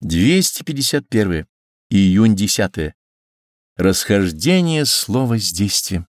251. Июнь 10. Расхождение слова с действием.